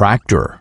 tractor